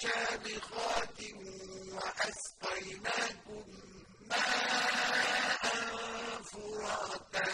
شامخات وأسقيناكم ماء فراتا